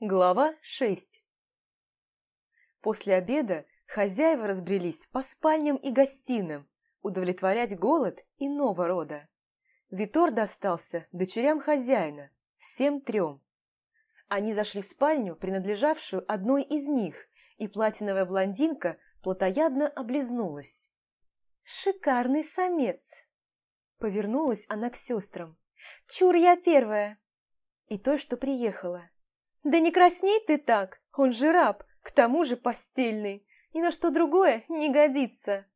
Глава 6 После обеда хозяева разбрелись по спальням и гостиным, удовлетворять голод иного рода. Витор достался дочерям хозяина, всем трем. Они зашли в спальню, принадлежавшую одной из них, и платиновая блондинка плотоядно облизнулась. «Шикарный самец!» Повернулась она к сестрам. «Чур я первая!» И той, что приехала. «Да не красней ты так, он же раб, к тому же постельный, ни на что другое не годится!»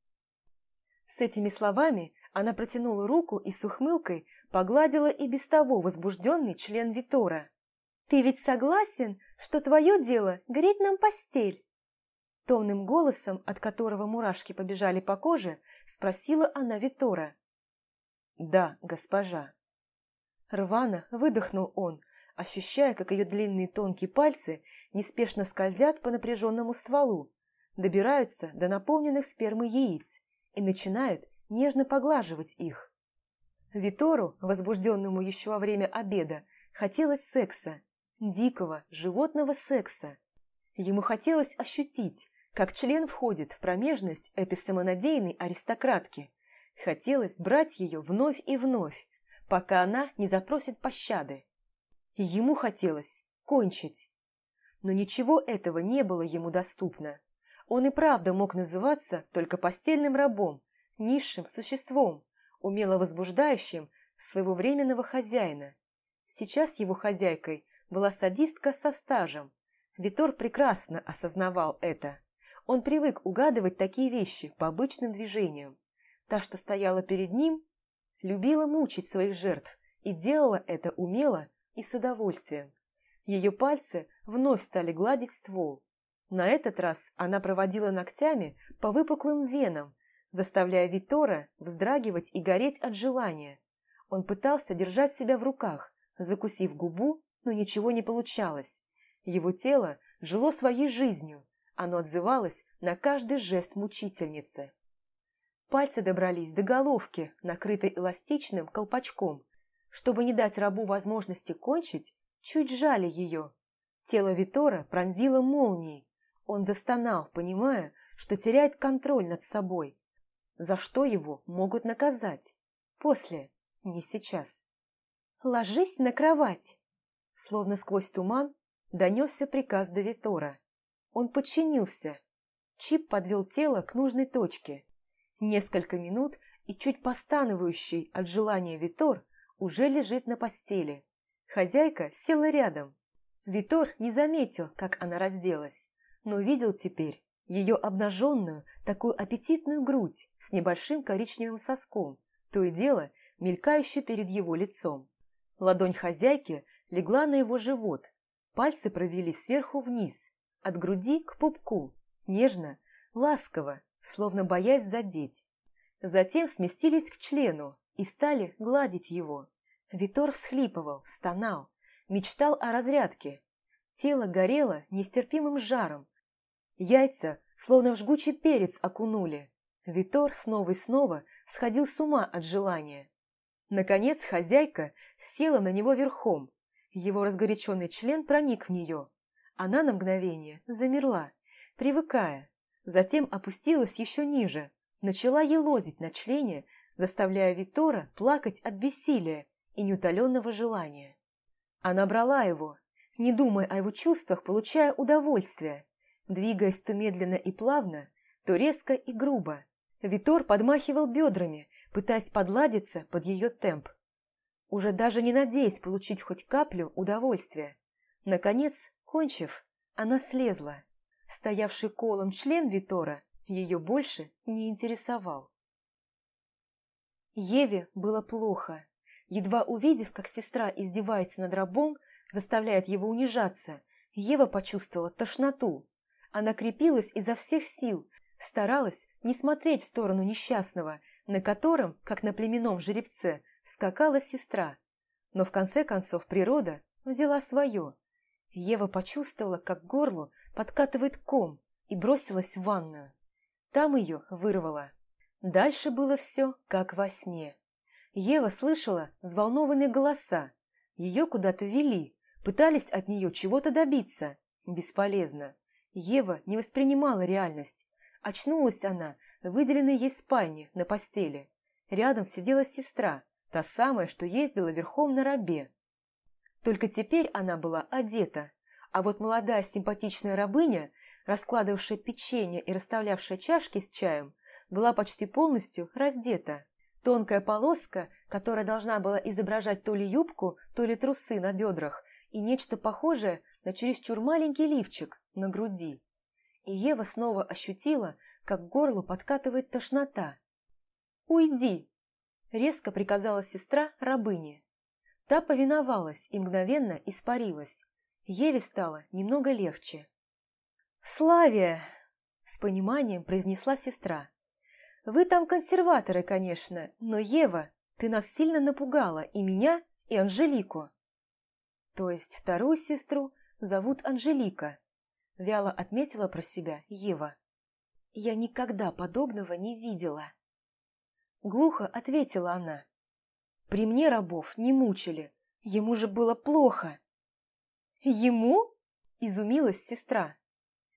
С этими словами она протянула руку и с ухмылкой погладила и без того возбужденный член Витора. «Ты ведь согласен, что твое дело греть нам постель?» Томным голосом, от которого мурашки побежали по коже, спросила она Витора. «Да, госпожа». Рвано выдохнул он, ощущая, как ее длинные тонкие пальцы неспешно скользят по напряженному стволу, добираются до наполненных спермой яиц и начинают нежно поглаживать их. Витору, возбужденному еще во время обеда, хотелось секса, дикого, животного секса. Ему хотелось ощутить, как член входит в промежность этой самонадеянной аристократки. Хотелось брать ее вновь и вновь, пока она не запросит пощады. Ему хотелось кончить. Но ничего этого не было ему доступно. Он и правда мог называться только постельным рабом, низшим существом, умело возбуждающим своего временного хозяина. Сейчас его хозяйкой была садистка со стажем. Витор прекрасно осознавал это. Он привык угадывать такие вещи по обычным движениям. Та, что стояла перед ним, любила мучить своих жертв и делала это умело и с удовольствием. Ее пальцы вновь стали гладить ствол. На этот раз она проводила ногтями по выпуклым венам, заставляя Витора вздрагивать и гореть от желания. Он пытался держать себя в руках, закусив губу, но ничего не получалось. Его тело жило своей жизнью, оно отзывалось на каждый жест мучительницы. Пальцы добрались до головки, накрытой эластичным колпачком, чтобы не дать рабу возможности кончить, чуть жали ее. Тело Витора пронзило молнией. Он застонал, понимая, что теряет контроль над собой. За что его могут наказать? После, не сейчас. «Ложись на кровать!» Словно сквозь туман донесся приказ до Витора. Он подчинился. Чип подвел тело к нужной точке. Несколько минут, и чуть постанывающий от желания Витор уже лежит на постели. Хозяйка села рядом. Витор не заметил, как она разделась, но видел теперь ее обнаженную, такую аппетитную грудь с небольшим коричневым соском, то и дело мелькающую перед его лицом. Ладонь хозяйки легла на его живот, пальцы провели сверху вниз, от груди к пупку, нежно, ласково, словно боясь задеть. Затем сместились к члену, и стали гладить его. Витор всхлипывал, стонал, мечтал о разрядке. Тело горело нестерпимым жаром. Яйца словно в жгучий перец окунули. Витор снова и снова сходил с ума от желания. Наконец хозяйка села на него верхом. Его разгоряченный член проник в нее. Она на мгновение замерла, привыкая. Затем опустилась еще ниже, начала елозить на члене, заставляя Витора плакать от бессилия и неутоленного желания. Она брала его, не думая о его чувствах, получая удовольствие, двигаясь то медленно и плавно, то резко и грубо. Витор подмахивал бедрами, пытаясь подладиться под ее темп. Уже даже не надеясь получить хоть каплю удовольствия. Наконец, кончив, она слезла. Стоявший колом член Витора ее больше не интересовал. Еве было плохо. Едва увидев, как сестра издевается над рабом, заставляет его унижаться, Ева почувствовала тошноту. Она крепилась изо всех сил, старалась не смотреть в сторону несчастного, на котором, как на племенном жеребце, скакала сестра. Но в конце концов природа взяла свое. Ева почувствовала, как горло подкатывает ком, и бросилась в ванную. Там ее вырвало. Дальше было все, как во сне. Ева слышала взволнованные голоса. Ее куда-то вели, Пытались от нее чего-то добиться. Бесполезно. Ева не воспринимала реальность. Очнулась она в выделенной ей спальне на постели. Рядом сидела сестра, та самая, что ездила верхом на рабе. Только теперь она была одета, а вот молодая симпатичная рабыня, раскладывавшая печенье и расставлявшая чашки с чаем, была почти полностью раздета. Тонкая полоска, которая должна была изображать то ли юбку, то ли трусы на бедрах, и нечто похожее на чересчур маленький лифчик на груди. И Ева снова ощутила, как к горлу подкатывает тошнота. «Уйди!» – резко приказала сестра рабыне. Та повиновалась и мгновенно испарилась. Еве стало немного легче. «Славия!» – с пониманием произнесла сестра. «Вы там консерваторы, конечно, но, Ева, ты нас сильно напугала, и меня, и Анжелику». То есть вторую сестру зовут Анжелика, вяло отметила про себя Ева. Я никогда подобного не видела. Глухо ответила она. При мне рабов не мучили, ему же было плохо. Ему? Изумилась сестра.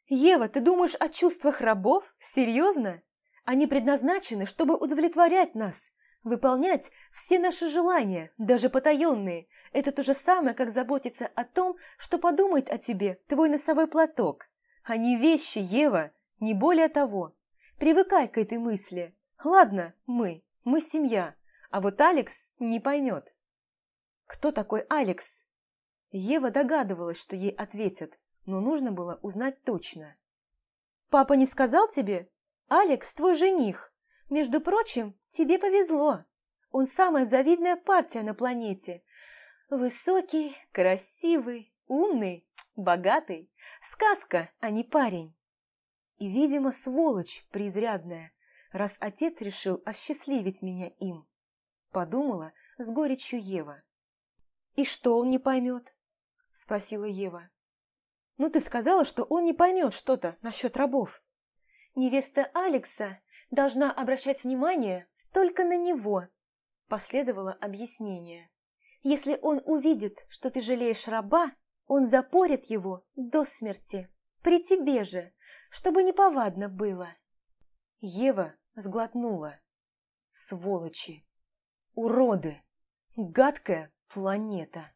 Ева, ты думаешь о чувствах рабов? Серьезно? Они предназначены, чтобы удовлетворять нас, выполнять все наши желания, даже потаенные. Это то же самое, как заботиться о том, что подумает о тебе твой носовой платок. Они вещи, Ева, не более того. Привыкай к этой мысли. Ладно, мы, мы семья, а вот Алекс не поймет. Кто такой Алекс? Ева догадывалась, что ей ответят, но нужно было узнать точно. «Папа не сказал тебе? Алекс твой жених. Между прочим, тебе повезло. Он самая завидная партия на планете. Высокий, красивый, умный, богатый. Сказка, а не парень. И, видимо, сволочь презрядная, раз отец решил осчастливить меня им. Подумала с горечью Ева. «И что он не поймет?» – спросила Ева. «Ну ты сказала, что он не поймет что-то насчет рабов». «Невеста Алекса должна обращать внимание только на него», – последовало объяснение. «Если он увидит, что ты жалеешь раба, он запорит его до смерти. При тебе же, чтобы неповадно было. Ева сглотнула. Сволочи! Уроды! Гадкая планета!